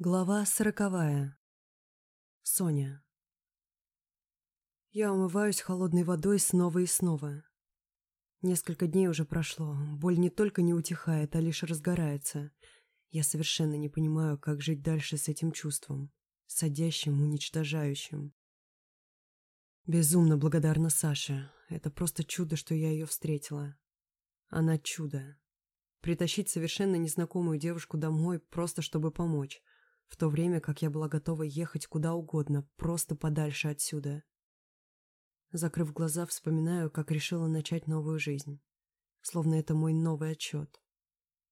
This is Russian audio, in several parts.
Глава сороковая. Соня. Я умываюсь холодной водой снова и снова. Несколько дней уже прошло. Боль не только не утихает, а лишь разгорается. Я совершенно не понимаю, как жить дальше с этим чувством. Садящим, уничтожающим. Безумно благодарна Саше. Это просто чудо, что я ее встретила. Она чудо. Притащить совершенно незнакомую девушку домой, просто чтобы помочь в то время как я была готова ехать куда угодно, просто подальше отсюда. Закрыв глаза, вспоминаю, как решила начать новую жизнь. Словно это мой новый отчет.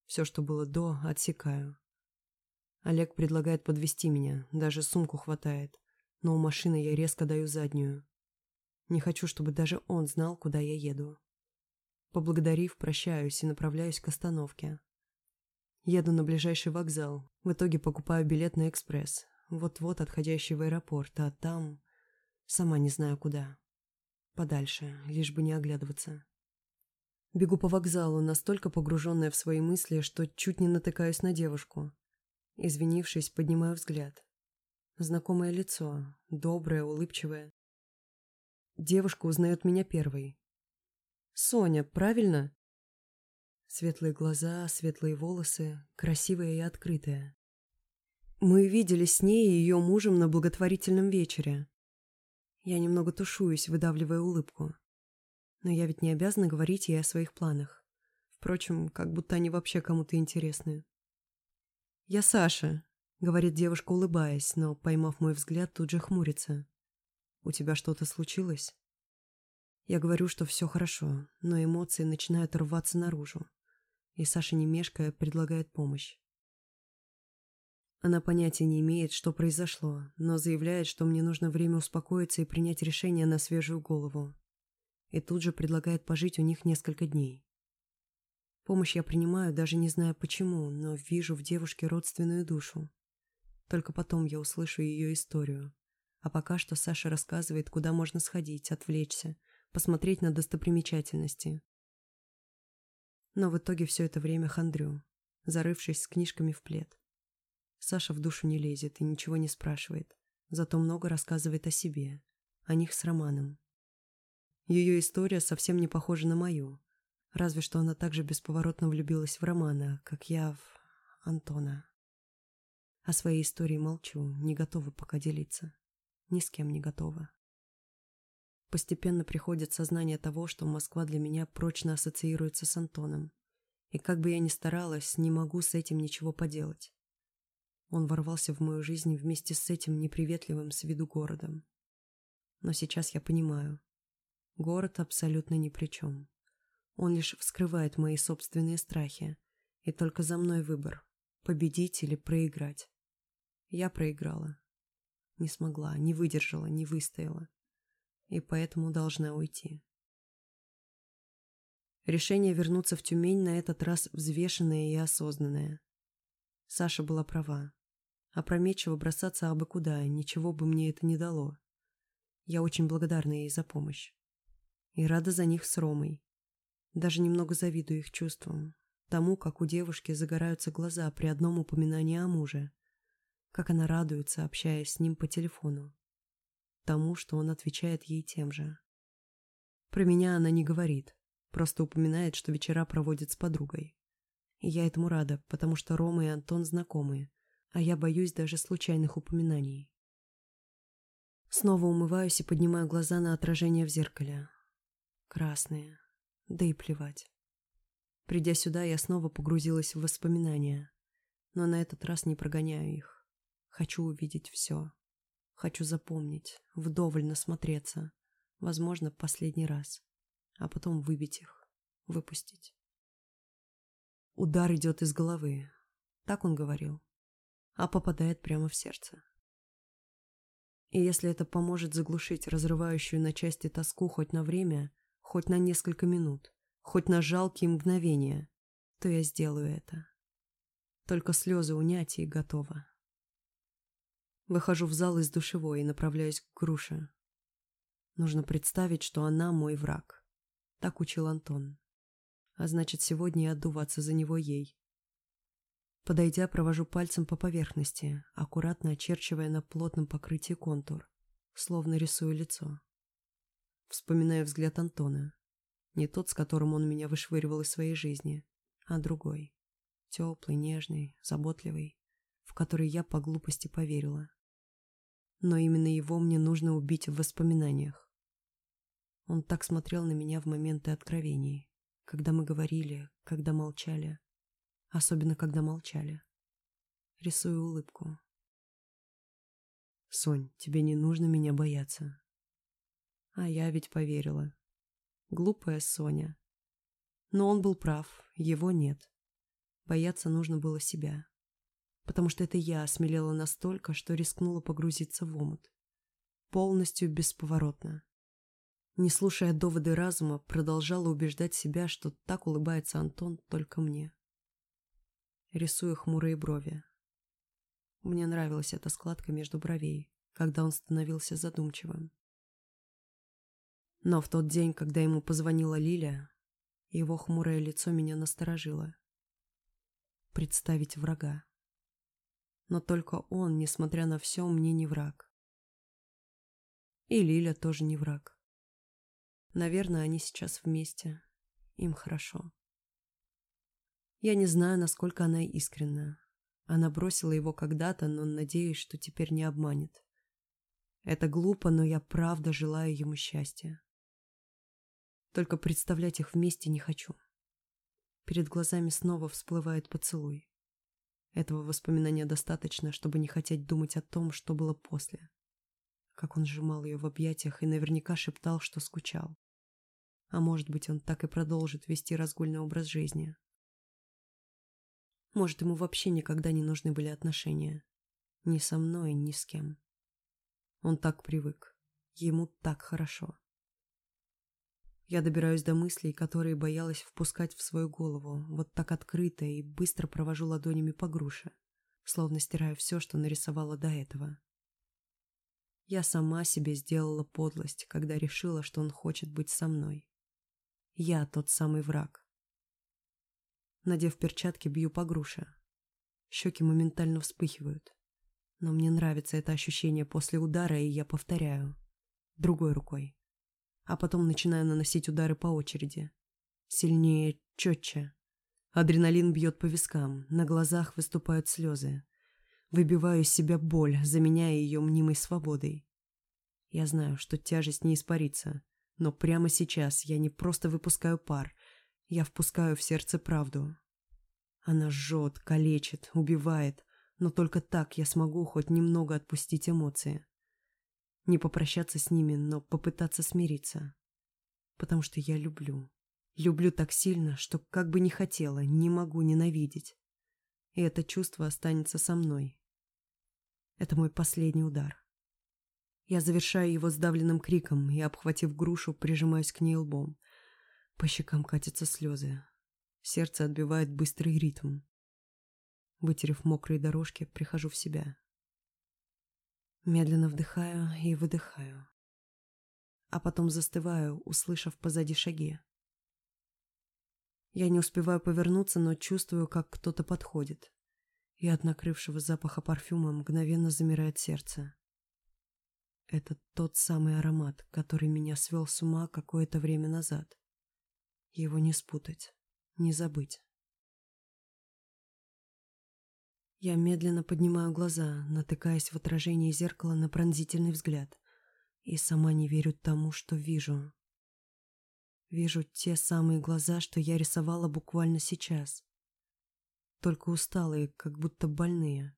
Все, что было до, отсекаю. Олег предлагает подвести меня, даже сумку хватает, но у машины я резко даю заднюю. Не хочу, чтобы даже он знал, куда я еду. Поблагодарив, прощаюсь и направляюсь к остановке. Еду на ближайший вокзал. В итоге покупаю билет на экспресс. Вот-вот отходящий в аэропорт, а там... Сама не знаю куда. Подальше, лишь бы не оглядываться. Бегу по вокзалу, настолько погруженная в свои мысли, что чуть не натыкаюсь на девушку. Извинившись, поднимаю взгляд. Знакомое лицо, доброе, улыбчивое. Девушка узнает меня первой. «Соня, правильно?» Светлые глаза, светлые волосы, красивая и открытая. Мы виделись с ней и ее мужем на благотворительном вечере. Я немного тушуюсь, выдавливая улыбку. Но я ведь не обязана говорить ей о своих планах. Впрочем, как будто они вообще кому-то интересны. «Я Саша», — говорит девушка, улыбаясь, но, поймав мой взгляд, тут же хмурится. «У тебя что-то случилось?» Я говорю, что все хорошо, но эмоции начинают рваться наружу и Саша, не мешкая, предлагает помощь. Она понятия не имеет, что произошло, но заявляет, что мне нужно время успокоиться и принять решение на свежую голову. И тут же предлагает пожить у них несколько дней. Помощь я принимаю, даже не зная почему, но вижу в девушке родственную душу. Только потом я услышу ее историю. А пока что Саша рассказывает, куда можно сходить, отвлечься, посмотреть на достопримечательности, но в итоге все это время хандрю, зарывшись с книжками в плед. Саша в душу не лезет и ничего не спрашивает, зато много рассказывает о себе, о них с Романом. Ее история совсем не похожа на мою, разве что она также бесповоротно влюбилась в Романа, как я в Антона. О своей истории молчу, не готова пока делиться. Ни с кем не готова. Постепенно приходит сознание того, что Москва для меня прочно ассоциируется с Антоном. И как бы я ни старалась, не могу с этим ничего поделать. Он ворвался в мою жизнь вместе с этим неприветливым с виду городом. Но сейчас я понимаю. Город абсолютно ни при чем. Он лишь вскрывает мои собственные страхи. И только за мной выбор – победить или проиграть. Я проиграла. Не смогла, не выдержала, не выстояла и поэтому должна уйти. Решение вернуться в Тюмень на этот раз взвешенное и осознанное. Саша была права. Опрометчиво бросаться абы куда, ничего бы мне это не дало. Я очень благодарна ей за помощь. И рада за них с Ромой. Даже немного завидую их чувствам. Тому, как у девушки загораются глаза при одном упоминании о муже. Как она радуется, общаясь с ним по телефону тому, что он отвечает ей тем же. Про меня она не говорит, просто упоминает, что вечера проводит с подругой. И я этому рада, потому что Рома и Антон знакомые, а я боюсь даже случайных упоминаний. Снова умываюсь и поднимаю глаза на отражение в зеркале. Красные. Да и плевать. Придя сюда, я снова погрузилась в воспоминания, но на этот раз не прогоняю их. Хочу увидеть все. Хочу запомнить, вдоволь насмотреться. Возможно, последний раз. А потом выбить их, выпустить. Удар идет из головы. Так он говорил. А попадает прямо в сердце. И если это поможет заглушить разрывающую на части тоску хоть на время, хоть на несколько минут, хоть на жалкие мгновения, то я сделаю это. Только слезы унять и готово. Выхожу в зал из душевой и направляюсь к груше. Нужно представить, что она мой враг. Так учил Антон. А значит, сегодня и отдуваться за него ей. Подойдя, провожу пальцем по поверхности, аккуратно очерчивая на плотном покрытии контур, словно рисую лицо. Вспоминаю взгляд Антона. Не тот, с которым он меня вышвыривал из своей жизни, а другой. Теплый, нежный, заботливый, в который я по глупости поверила. Но именно его мне нужно убить в воспоминаниях. Он так смотрел на меня в моменты откровений, когда мы говорили, когда молчали, особенно когда молчали. Рисую улыбку. «Сонь, тебе не нужно меня бояться». А я ведь поверила. Глупая Соня. Но он был прав, его нет. Бояться нужно было себя. Потому что это я осмелела настолько, что рискнула погрузиться в омут. Полностью бесповоротно. Не слушая доводы разума, продолжала убеждать себя, что так улыбается Антон только мне. Рисую хмурые брови. Мне нравилась эта складка между бровей, когда он становился задумчивым. Но в тот день, когда ему позвонила Лиля, его хмурое лицо меня насторожило. Представить врага. Но только он, несмотря на все, мне не враг. И Лиля тоже не враг. Наверное, они сейчас вместе. Им хорошо. Я не знаю, насколько она искренна. Она бросила его когда-то, но надеюсь, что теперь не обманет. Это глупо, но я правда желаю ему счастья. Только представлять их вместе не хочу. Перед глазами снова всплывает поцелуй. Этого воспоминания достаточно, чтобы не хотеть думать о том, что было после. Как он сжимал ее в объятиях и наверняка шептал, что скучал. А может быть, он так и продолжит вести разгульный образ жизни. Может, ему вообще никогда не нужны были отношения. Ни со мной, ни с кем. Он так привык. Ему так хорошо. Я добираюсь до мыслей, которые боялась впускать в свою голову, вот так открыто и быстро провожу ладонями по груше, словно стираю все, что нарисовала до этого. Я сама себе сделала подлость, когда решила, что он хочет быть со мной. Я тот самый враг. Надев перчатки, бью по груше. Щеки моментально вспыхивают. Но мне нравится это ощущение после удара, и я повторяю. Другой рукой. А потом начинаю наносить удары по очереди. Сильнее, четче. Адреналин бьет по вискам, на глазах выступают слезы. Выбиваю из себя боль, заменяя ее мнимой свободой. Я знаю, что тяжесть не испарится, но прямо сейчас я не просто выпускаю пар, я впускаю в сердце правду. Она жжет, калечит, убивает, но только так я смогу хоть немного отпустить эмоции. Не попрощаться с ними, но попытаться смириться. Потому что я люблю. Люблю так сильно, что как бы не хотела, не могу ненавидеть. И это чувство останется со мной. Это мой последний удар. Я завершаю его сдавленным криком и, обхватив грушу, прижимаюсь к ней лбом. По щекам катятся слезы. Сердце отбивает быстрый ритм. Вытерев мокрые дорожки, прихожу в себя. Медленно вдыхаю и выдыхаю. А потом застываю, услышав позади шаги. Я не успеваю повернуться, но чувствую, как кто-то подходит. И от накрывшего запаха парфюма мгновенно замирает сердце. Это тот самый аромат, который меня свел с ума какое-то время назад. Его не спутать, не забыть. Я медленно поднимаю глаза, натыкаясь в отражение зеркала на пронзительный взгляд, и сама не верю тому, что вижу. Вижу те самые глаза, что я рисовала буквально сейчас. Только усталые, как будто больные.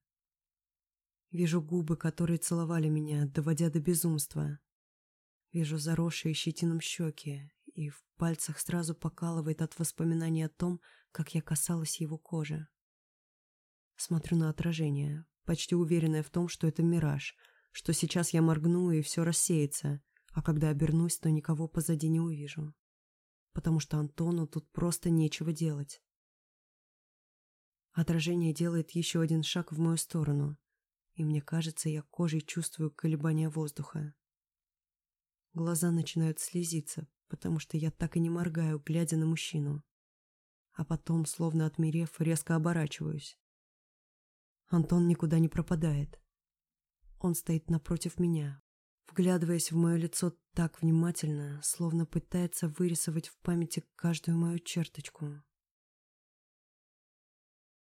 Вижу губы, которые целовали меня, доводя до безумства. Вижу заросшие щетином щеки, и в пальцах сразу покалывает от воспоминаний о том, как я касалась его кожи. Смотрю на отражение, почти уверенная в том, что это мираж, что сейчас я моргну и все рассеется, а когда обернусь, то никого позади не увижу. Потому что Антону тут просто нечего делать. Отражение делает еще один шаг в мою сторону, и мне кажется, я кожей чувствую колебания воздуха. Глаза начинают слезиться, потому что я так и не моргаю, глядя на мужчину. А потом, словно отмерев, резко оборачиваюсь. Антон никуда не пропадает. Он стоит напротив меня, вглядываясь в мое лицо так внимательно, словно пытается вырисовать в памяти каждую мою черточку.